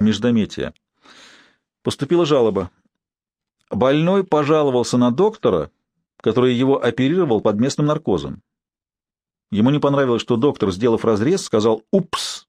междометия. Поступила жалоба. Больной пожаловался на доктора, который его оперировал под местным наркозом. Ему не понравилось, что доктор, сделав разрез, сказал «Упс!»